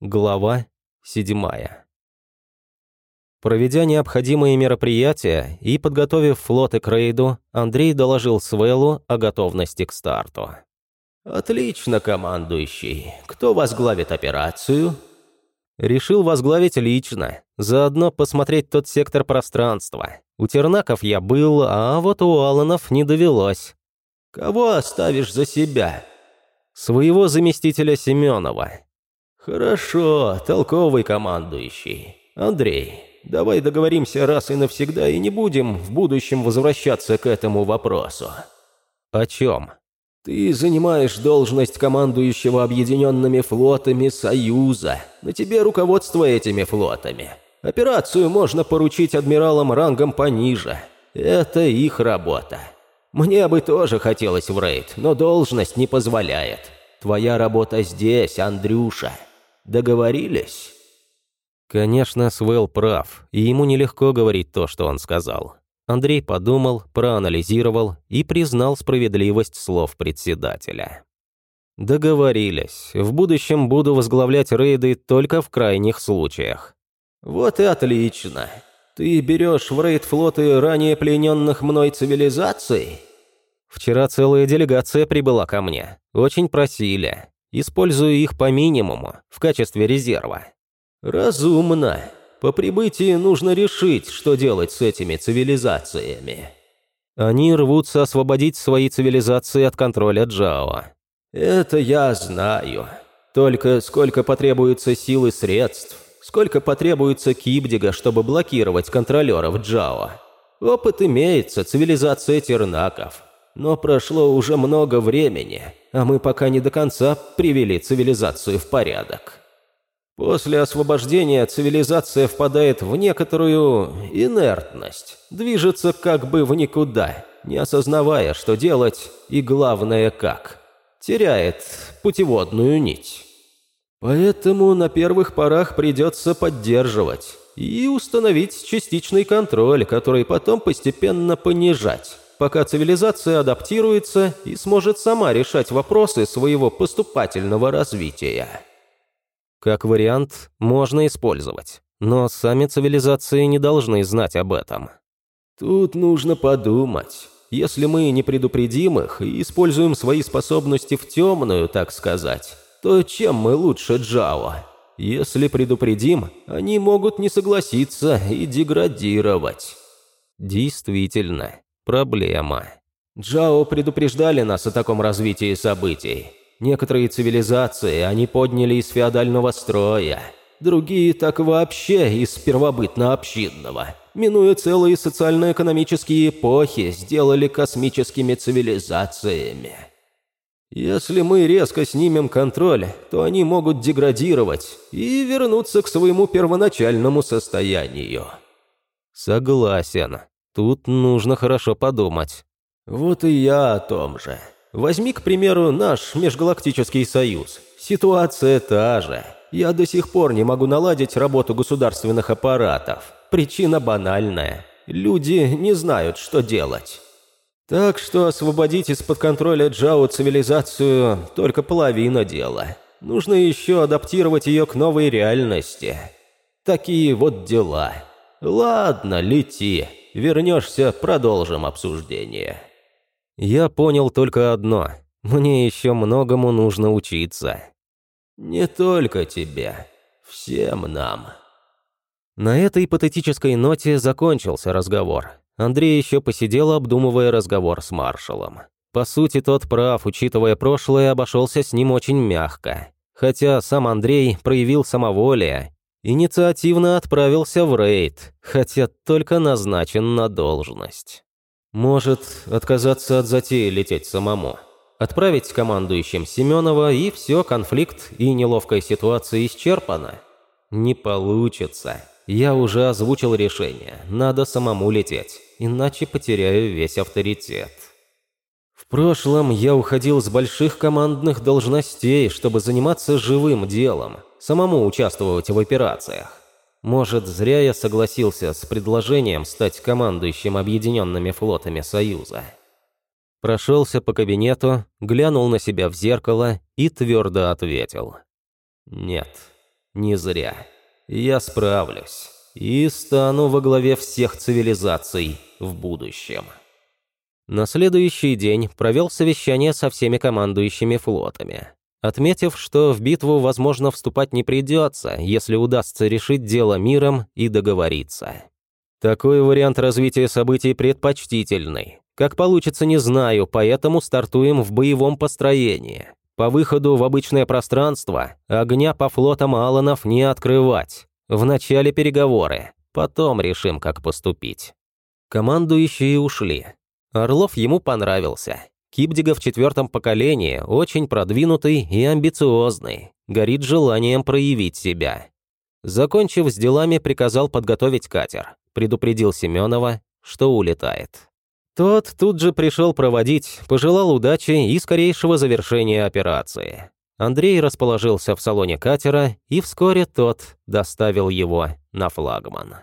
Глава седьмая. Проведя необходимые мероприятия и подготовив флоты к рейду, Андрей доложил Свеллу о готовности к старту. «Отлично, командующий. Кто возглавит операцию?» Решил возглавить лично, заодно посмотреть тот сектор пространства. У Тернаков я был, а вот у Аланов не довелось. «Кого оставишь за себя?» Своего заместителя Семенова. «Хорошо, толковый командующий. Андрей, давай договоримся раз и навсегда и не будем в будущем возвращаться к этому вопросу». «О чем?» «Ты занимаешь должность командующего объединенными флотами Союза. На тебе руководство этими флотами. Операцию можно поручить адмиралам рангом пониже. Это их работа. Мне бы тоже хотелось в рейд, но должность не позволяет. Твоя работа здесь, Андрюша. Договорились?» Конечно, Свел прав, и ему нелегко говорить то, что он сказал. Андрей подумал, проанализировал и признал справедливость слов председателя. «Договорились. В будущем буду возглавлять рейды только в крайних случаях». «Вот и отлично. Ты берешь в рейд флоты ранее плененных мной цивилизаций?» «Вчера целая делегация прибыла ко мне. Очень просили. Использую их по минимуму, в качестве резерва». «Разумно. По прибытии нужно решить, что делать с этими цивилизациями». Они рвутся освободить свои цивилизации от контроля Джао. «Это я знаю. Только сколько потребуется сил и средств, сколько потребуется Кибдига, чтобы блокировать контролеров Джао. Опыт имеется, цивилизация тернаков. Но прошло уже много времени, а мы пока не до конца привели цивилизацию в порядок. После освобождения цивилизация впадает в некоторую инертность, движется как бы в никуда, не осознавая, что делать и, главное, как. Теряет путеводную нить. Поэтому на первых порах придется поддерживать и установить частичный контроль, который потом постепенно понижать, пока цивилизация адаптируется и сможет сама решать вопросы своего поступательного развития. Как вариант, можно использовать, но сами цивилизации не должны знать об этом. Тут нужно подумать. Если мы не предупредим их и используем свои способности в темную, так сказать, то чем мы лучше Джао? Если предупредим, они могут не согласиться и деградировать. Действительно, проблема. Джао предупреждали нас о таком развитии событий. Некоторые цивилизации они подняли из феодального строя, другие так вообще из первобытно-общинного. Минуя целые социально-экономические эпохи, сделали космическими цивилизациями. Если мы резко снимем контроль, то они могут деградировать и вернуться к своему первоначальному состоянию. Согласен. Тут нужно хорошо подумать. Вот и я о том же. Возьми, к примеру, наш межгалактический союз. Ситуация та же. Я до сих пор не могу наладить работу государственных аппаратов. Причина банальная. Люди не знают, что делать. Так что освободить из-под контроля Джао цивилизацию только половина дела. Нужно еще адаптировать ее к новой реальности. Такие вот дела. Ладно, лети. Вернешься, продолжим обсуждение. Я понял только одно. Мне еще многому нужно учиться. Не только тебе. Всем нам. На этой патетической ноте закончился разговор. Андрей еще посидел, обдумывая разговор с маршалом. По сути, тот прав, учитывая прошлое, обошелся с ним очень мягко. Хотя сам Андрей проявил самоволие, инициативно отправился в рейд, хотя только назначен на должность. Может, отказаться от затеи лететь самому. Отправить командующим Семенова, и все, конфликт и неловкая ситуация исчерпана. Не получится. Я уже озвучил решение. Надо самому лететь, иначе потеряю весь авторитет. Прошлом я уходил с больших командных должностей, чтобы заниматься живым делом, самому участвовать в операциях. Может, зря я согласился с предложением стать командующим объединенными флотами Союза. Прошелся по кабинету, глянул на себя в зеркало и твердо ответил. Нет, Не зря. Я справлюсь. И стану во главе всех цивилизаций в будущем. На следующий день провел совещание со всеми командующими флотами, отметив, что в битву, возможно, вступать не придется, если удастся решить дело миром и договориться. Такой вариант развития событий предпочтительный. Как получится, не знаю, поэтому стартуем в боевом построении. По выходу в обычное пространство огня по флотам Аланов не открывать. В начале переговоры, потом решим, как поступить. Командующие ушли, Орлов ему понравился. Кипдига в четвертом поколении, очень продвинутый и амбициозный, горит желанием проявить себя. Закончив с делами, приказал подготовить катер, предупредил Семенова, что улетает. Тот тут же пришел проводить, пожелал удачи и скорейшего завершения операции. Андрей расположился в салоне катера, и вскоре тот доставил его на флагман.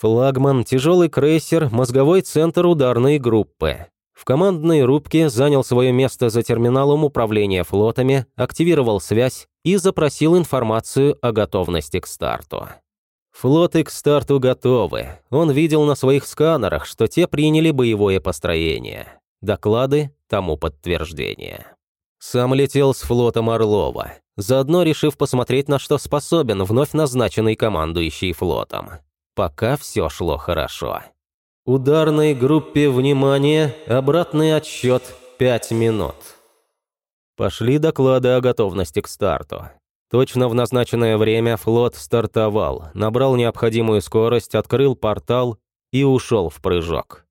Флагман, тяжелый крейсер, мозговой центр ударной группы. В командной рубке занял свое место за терминалом управления флотами, активировал связь и запросил информацию о готовности к старту. Флоты к старту готовы. Он видел на своих сканерах, что те приняли боевое построение. Доклады тому подтверждение. Сам летел с флотом Орлова, заодно решив посмотреть, на что способен вновь назначенный командующий флотом пока все шло хорошо. Ударной группе «Внимание!» обратный отсчет 5 минут. Пошли доклады о готовности к старту. Точно в назначенное время флот стартовал, набрал необходимую скорость, открыл портал и ушел в прыжок.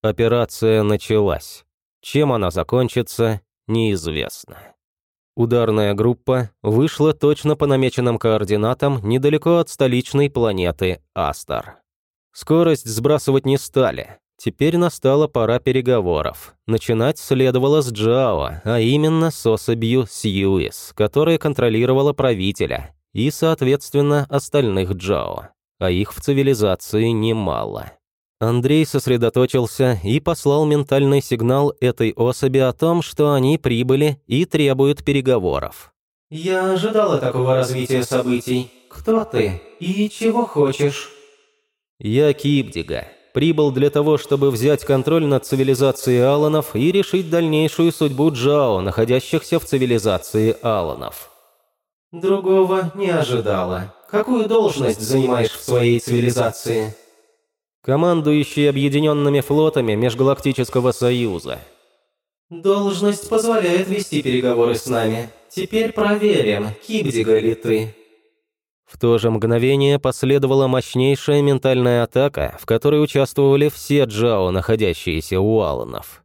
Операция началась. Чем она закончится, неизвестно. Ударная группа вышла точно по намеченным координатам недалеко от столичной планеты Астар. Скорость сбрасывать не стали. Теперь настала пора переговоров. Начинать следовало с Джао, а именно с особью Сьюис, которая контролировала правителя, и, соответственно, остальных Джао. А их в цивилизации немало. Андрей сосредоточился и послал ментальный сигнал этой особи о том, что они прибыли и требуют переговоров. «Я ожидала такого развития событий. Кто ты и чего хочешь?» «Я Кипдига. Прибыл для того, чтобы взять контроль над цивилизацией Аланов и решить дальнейшую судьбу Джао, находящихся в цивилизации Аланов». «Другого не ожидала. Какую должность занимаешь в своей цивилизации?» Командующий объединенными флотами Межгалактического Союза. «Должность позволяет вести переговоры с нами. Теперь проверим, Кибдига ли ты». В то же мгновение последовала мощнейшая ментальная атака, в которой участвовали все Джао, находящиеся у Аланов.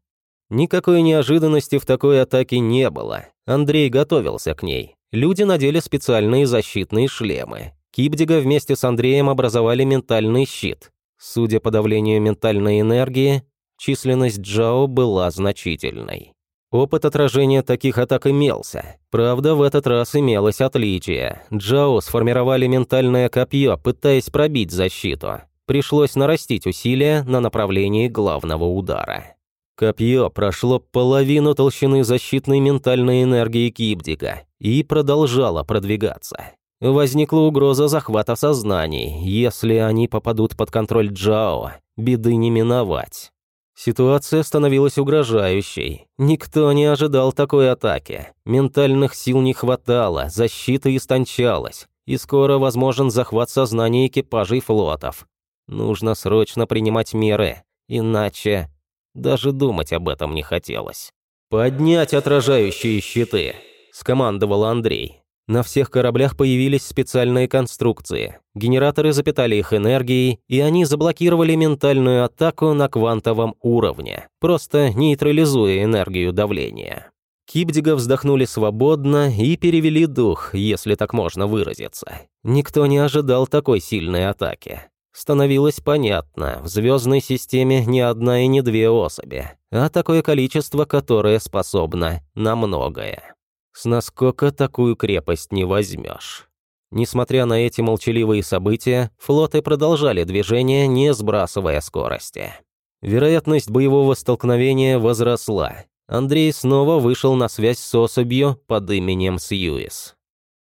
Никакой неожиданности в такой атаке не было. Андрей готовился к ней. Люди надели специальные защитные шлемы. Кибдига вместе с Андреем образовали ментальный щит. Судя по давлению ментальной энергии, численность Джао была значительной. Опыт отражения таких атак имелся. Правда, в этот раз имелось отличие. Джао сформировали ментальное копье, пытаясь пробить защиту. Пришлось нарастить усилия на направлении главного удара. Копье прошло половину толщины защитной ментальной энергии Кибдика и продолжало продвигаться. Возникла угроза захвата сознаний. Если они попадут под контроль Джао, беды не миновать. Ситуация становилась угрожающей. Никто не ожидал такой атаки. Ментальных сил не хватало, защита истончалась, и скоро возможен захват сознания экипажей флотов. Нужно срочно принимать меры, иначе даже думать об этом не хотелось. «Поднять отражающие щиты!» – скомандовал Андрей. На всех кораблях появились специальные конструкции. Генераторы запитали их энергией, и они заблокировали ментальную атаку на квантовом уровне, просто нейтрализуя энергию давления. Кибдига вздохнули свободно и перевели дух, если так можно выразиться. Никто не ожидал такой сильной атаки. Становилось понятно, в звездной системе не одна и не две особи, а такое количество, которое способно на многое. С наскока такую крепость не возьмешь. Несмотря на эти молчаливые события, флоты продолжали движение, не сбрасывая скорости. Вероятность боевого столкновения возросла. Андрей снова вышел на связь с особью под именем Сьюис.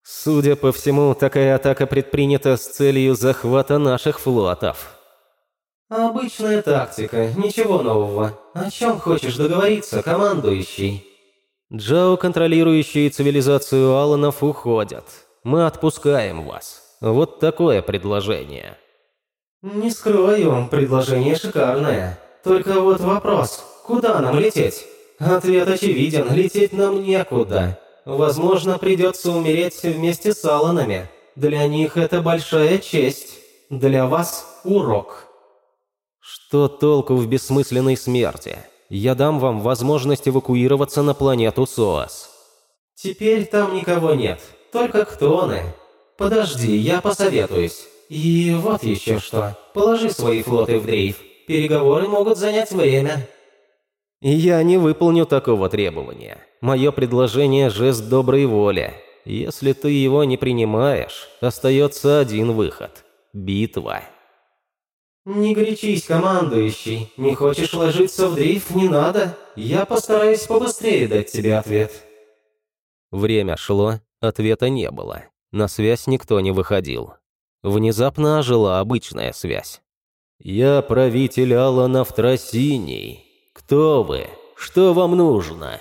Судя по всему, такая атака предпринята с целью захвата наших флотов. Обычная тактика, ничего нового. О чем хочешь договориться, командующий? Джао, контролирующие цивилизацию Аланов, уходят. Мы отпускаем вас. Вот такое предложение. Не скрою, предложение шикарное. Только вот вопрос, куда нам лететь? Ответ очевиден, лететь нам некуда. Возможно, придется умереть вместе с Аланами. Для них это большая честь. Для вас урок. Что толку в бессмысленной смерти? Я дам вам возможность эвакуироваться на планету Соас. Теперь там никого нет, только ктоны. Подожди, я посоветуюсь. И вот еще что. Положи свои флоты в дрейф. Переговоры могут занять время. Я не выполню такого требования. Мое предложение – жест доброй воли. Если ты его не принимаешь, остается один выход – битва. «Не горячись, командующий. Не хочешь ложиться в дрейф, не надо. Я постараюсь побыстрее дать тебе ответ». Время шло, ответа не было. На связь никто не выходил. Внезапно ожила обычная связь. «Я правитель Аланов Тросиний. Кто вы? Что вам нужно?»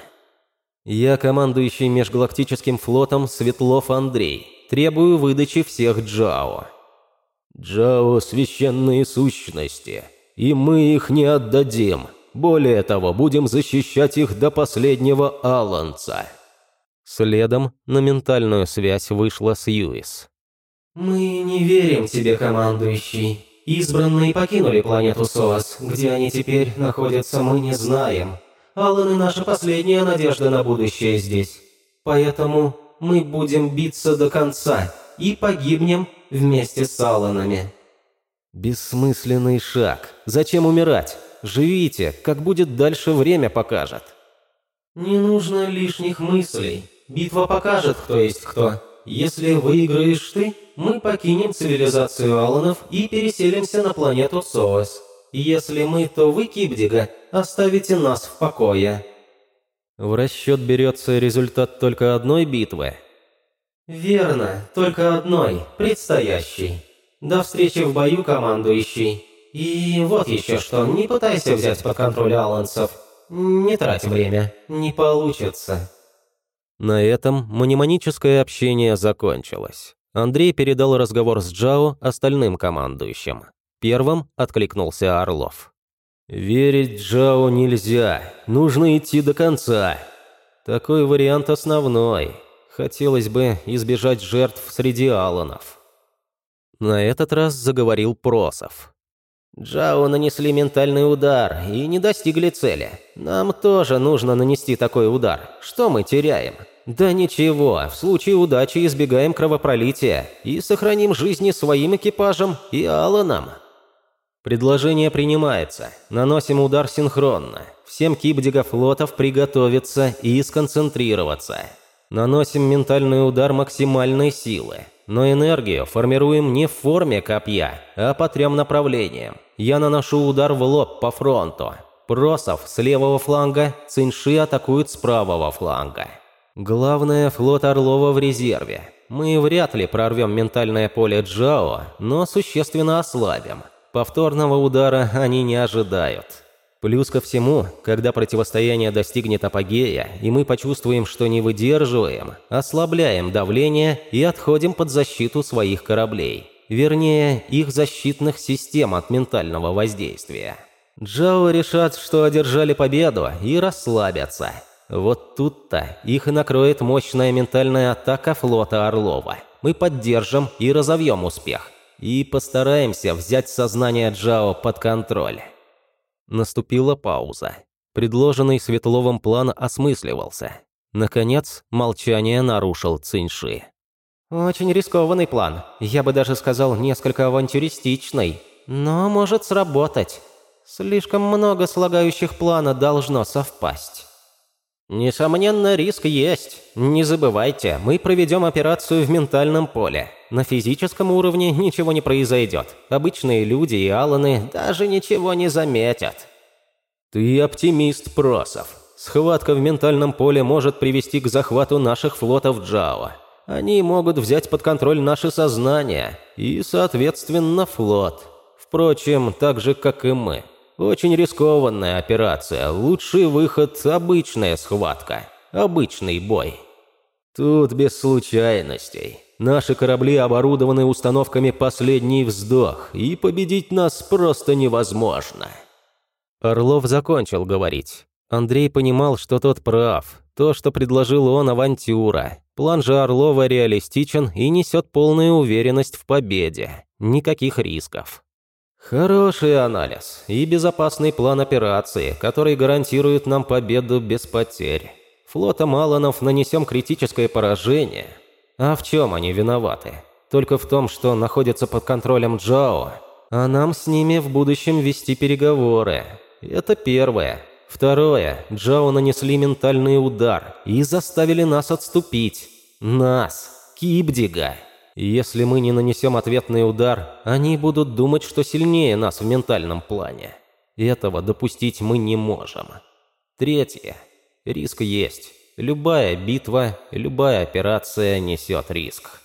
«Я командующий межгалактическим флотом Светлов Андрей. Требую выдачи всех Джао». «Джао – священные сущности, и мы их не отдадим. Более того, будем защищать их до последнего Аланца». Следом на ментальную связь вышла Сьюис. «Мы не верим тебе, командующий. Избранные покинули планету Соас. Где они теперь находятся, мы не знаем. Алланы – наша последняя надежда на будущее здесь. Поэтому мы будем биться до конца и погибнем вместе с Алланами». «Бессмысленный шаг. Зачем умирать? Живите, как будет дальше время покажет». «Не нужно лишних мыслей. Битва покажет, кто есть кто. Если выиграешь ты, мы покинем цивилизацию Аланов и переселимся на планету Соас. Если мы, то вы, Кибдига, оставите нас в покое». В расчет берется результат только одной битвы. «Верно, только одной, предстоящей. До встречи в бою, командующий. И вот еще что, не пытайся взять под контроль алансов. Не трать время, не получится». На этом мнемоническое общение закончилось. Андрей передал разговор с Джао остальным командующим. Первым откликнулся Орлов. «Верить Джао нельзя. Нужно идти до конца. Такой вариант основной. Хотелось бы избежать жертв среди аланов». На этот раз заговорил Просов. «Джао нанесли ментальный удар и не достигли цели. Нам тоже нужно нанести такой удар. Что мы теряем?» «Да ничего, в случае удачи избегаем кровопролития и сохраним жизни своим экипажем и Аланом». Предложение принимается. Наносим удар синхронно. Всем кибдига флотов приготовиться и сконцентрироваться. Наносим ментальный удар максимальной силы. Но энергию формируем не в форме копья, а по трем направлениям. Я наношу удар в лоб по фронту. Просов с левого фланга, Цинши атакуют с правого фланга. Главное, флот Орлова в резерве. Мы вряд ли прорвем ментальное поле Джао, но существенно ослабим. Повторного удара они не ожидают. Плюс ко всему, когда противостояние достигнет апогея, и мы почувствуем, что не выдерживаем, ослабляем давление и отходим под защиту своих кораблей. Вернее, их защитных систем от ментального воздействия. Джао решат, что одержали победу, и расслабятся. Вот тут-то их и накроет мощная ментальная атака флота Орлова. Мы поддержим и разовьем успех. И постараемся взять сознание Джао под контроль. Наступила пауза. Предложенный Светловым план осмысливался. Наконец, молчание нарушил Циньши. «Очень рискованный план. Я бы даже сказал, несколько авантюристичный. Но может сработать. Слишком много слагающих плана должно совпасть». Несомненно, риск есть. Не забывайте, мы проведем операцию в ментальном поле. На физическом уровне ничего не произойдет. Обычные люди и аланы даже ничего не заметят. Ты оптимист, Просов. Схватка в ментальном поле может привести к захвату наших флотов Джао. Они могут взять под контроль наше сознание и, соответственно, флот. Впрочем, так же, как и мы. Очень рискованная операция. Лучший выход – обычная схватка. Обычный бой. Тут без случайностей. Наши корабли оборудованы установками «Последний вздох», и победить нас просто невозможно. Орлов закончил говорить. Андрей понимал, что тот прав. То, что предложил он, авантюра. План же Орлова реалистичен и несет полную уверенность в победе. Никаких рисков. Хороший анализ и безопасный план операции, который гарантирует нам победу без потерь. Флотом Аланов нанесем критическое поражение. А в чем они виноваты? Только в том, что находятся под контролем Джао, а нам с ними в будущем вести переговоры. Это первое. Второе. Джао нанесли ментальный удар и заставили нас отступить. Нас. Кибдига. Если мы не нанесем ответный удар, они будут думать, что сильнее нас в ментальном плане. Этого допустить мы не можем. Третье. Риск есть. Любая битва, любая операция несет риск.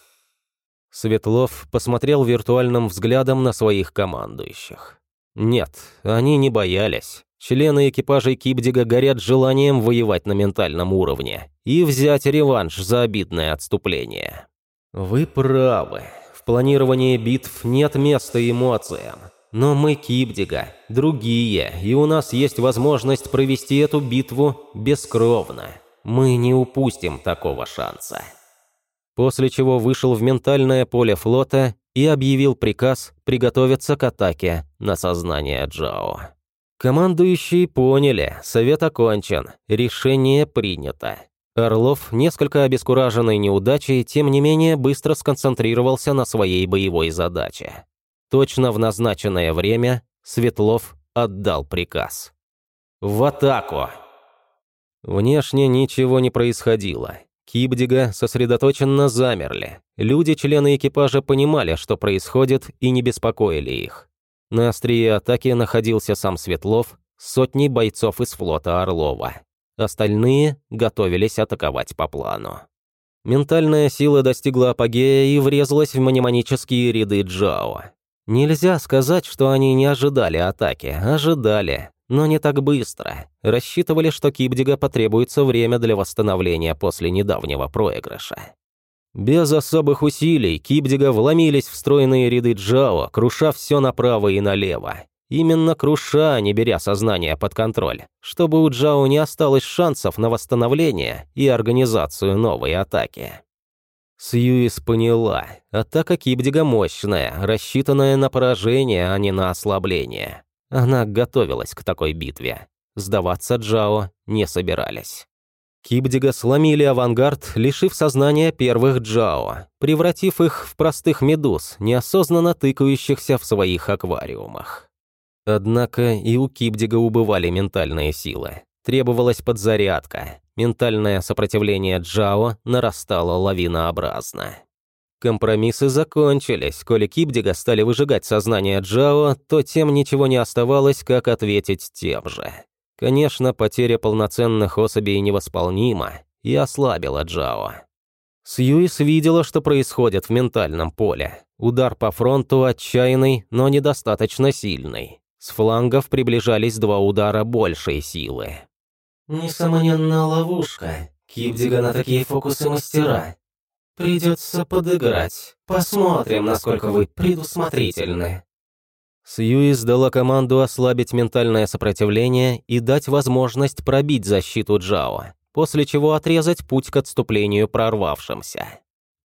Светлов посмотрел виртуальным взглядом на своих командующих. Нет, они не боялись. Члены экипажей Кибдига горят желанием воевать на ментальном уровне и взять реванш за обидное отступление. Вы правы. В планировании битв нет места эмоциям. Но мы Кибдига, другие, и у нас есть возможность провести эту битву бескровно. Мы не упустим такого шанса. После чего вышел в ментальное поле флота и объявил приказ приготовиться к атаке на сознание Джао. Командующие поняли, совет окончен, решение принято. Орлов, несколько обескураженный неудачей, тем не менее быстро сконцентрировался на своей боевой задаче. Точно в назначенное время Светлов отдал приказ. «В атаку!» Внешне ничего не происходило. Кибдига сосредоточенно замерли. Люди-члены экипажа понимали, что происходит, и не беспокоили их. На острие атаки находился сам Светлов с сотней бойцов из флота Орлова. Остальные готовились атаковать по плану. Ментальная сила достигла апогея и врезалась в мнемонические ряды Джао. Нельзя сказать, что они не ожидали атаки, ожидали, но не так быстро. Рассчитывали, что Кибдига потребуется время для восстановления после недавнего проигрыша. Без особых усилий Кибдига вломились в стройные ряды Джао, круша все направо и налево. Именно круша, не беря сознание под контроль, чтобы у Джао не осталось шансов на восстановление и организацию новой атаки. Сьюис поняла, атака Кибдига мощная, рассчитанная на поражение, а не на ослабление. Она готовилась к такой битве. Сдаваться Джао не собирались. Кибдига сломили авангард, лишив сознания первых Джао, превратив их в простых медуз, неосознанно тыкающихся в своих аквариумах. Однако и у Кибдига убывали ментальные силы. Требовалась подзарядка, Ментальное сопротивление Джао нарастало лавинообразно. Компромиссы закончились. Коли Кибдига стали выжигать сознание Джао, то тем ничего не оставалось, как ответить тем же. Конечно, потеря полноценных особей невосполнима и ослабила Джао. Сьюис видела, что происходит в ментальном поле. Удар по фронту отчаянный, но недостаточно сильный. С флангов приближались два удара большей силы. Несомненно, ловушка. Кибдига на такие фокусы мастера. Придется подыграть. Посмотрим, насколько вы предусмотрительны. Сьюис дала команду ослабить ментальное сопротивление и дать возможность пробить защиту Джао, после чего отрезать путь к отступлению прорвавшимся.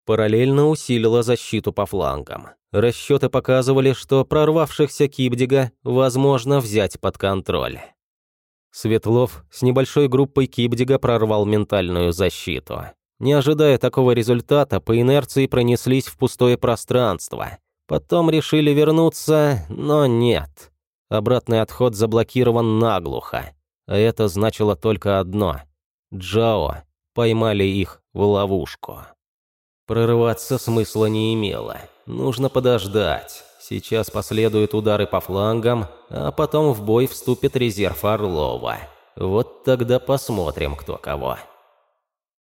Параллельно усилила защиту по флангам. Расчеты показывали, что прорвавшихся Кибдига возможно взять под контроль. Светлов с небольшой группой Кибдига прорвал ментальную защиту. Не ожидая такого результата, по инерции пронеслись в пустое пространство. Потом решили вернуться, но нет. Обратный отход заблокирован наглухо. А это значило только одно. Джао поймали их в ловушку. Прорываться смысла не имело. Нужно подождать. Сейчас последуют удары по флангам, а потом в бой вступит резерв Орлова. Вот тогда посмотрим, кто кого.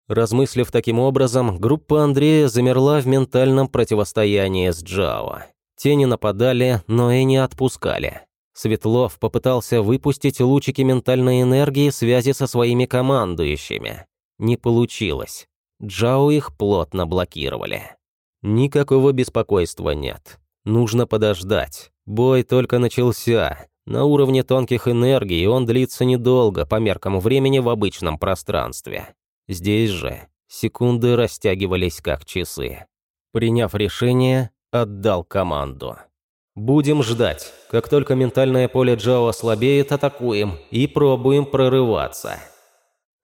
Размыслив таким образом, группа Андрея замерла в ментальном противостоянии с Джао. Те не нападали, но и не отпускали. Светлов попытался выпустить лучики ментальной энергии связи со своими командующими. Не получилось. Джао их плотно блокировали. Никакого беспокойства нет. Нужно подождать. Бой только начался. На уровне тонких энергий он длится недолго по меркам времени в обычном пространстве. Здесь же секунды растягивались как часы. Приняв решение, отдал команду. «Будем ждать. Как только ментальное поле Джао ослабеет, атакуем и пробуем прорываться».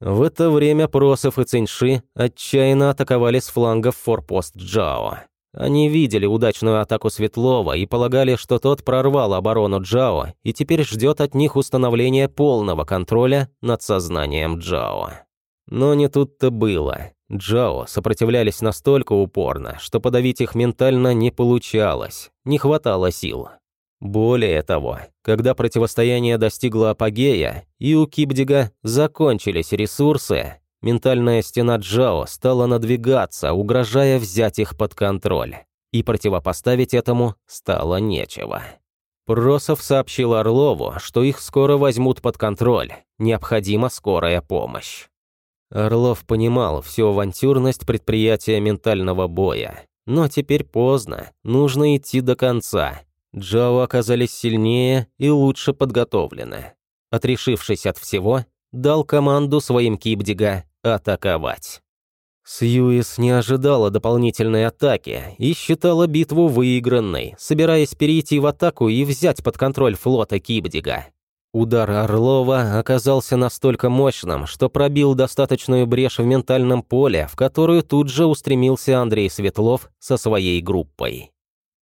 В это время Просов и Циньши отчаянно атаковали с флангов форпост Джао. Они видели удачную атаку Светлова и полагали, что тот прорвал оборону Джао и теперь ждет от них установления полного контроля над сознанием Джао. Но не тут-то было. Джао сопротивлялись настолько упорно, что подавить их ментально не получалось, не хватало сил. Более того, когда противостояние достигло апогея и у Кибдига закончились ресурсы, ментальная стена Джао стала надвигаться, угрожая взять их под контроль. И противопоставить этому стало нечего. Просов сообщил Орлову, что их скоро возьмут под контроль, необходима скорая помощь. Орлов понимал всю авантюрность предприятия ментального боя. Но теперь поздно, нужно идти до конца. Джао оказались сильнее и лучше подготовлены. Отрешившись от всего, дал команду своим Кибдига атаковать. Сьюис не ожидала дополнительной атаки и считала битву выигранной, собираясь перейти в атаку и взять под контроль флота Кибдига. Удар Орлова оказался настолько мощным, что пробил достаточную брешь в ментальном поле, в которую тут же устремился Андрей Светлов со своей группой.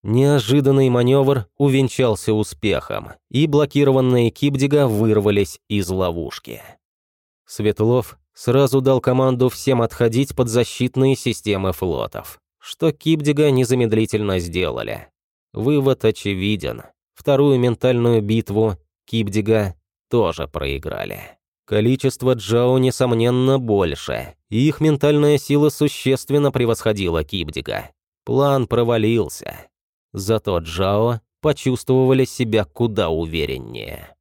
Неожиданный маневр увенчался успехом, и блокированные Кибдига вырвались из ловушки. Светлов сразу дал команду всем отходить под защитные системы флотов, что Кибдига незамедлительно сделали. Вывод очевиден. Вторую ментальную битву Кибдига тоже проиграли. Количество Джао, несомненно, больше, и их ментальная сила существенно превосходила Кибдига. План провалился. Зато Джао почувствовали себя куда увереннее.